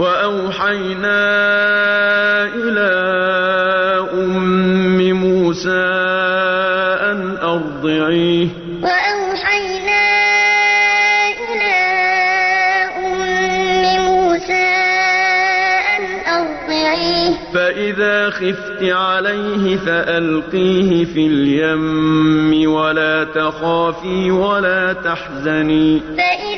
وَأَوْحَيْنَا إِلَىٰ أُمِّ مُوسَىٰ أَنْ أَرْضِعِيهِ ۖ. فَإِذَا خِفْتِ عَلَيْهِ فَأَلْقِيهِ فِي الْيَمِّ وَلَا تَخَافِي وَلَا تَحْزَنِي ۖ. وَأَوْحَيْنَا إِلَىٰ أُمِّ مُوسَىٰ أَنْ أَرْضِعِيهِ ۖ فَإِذَا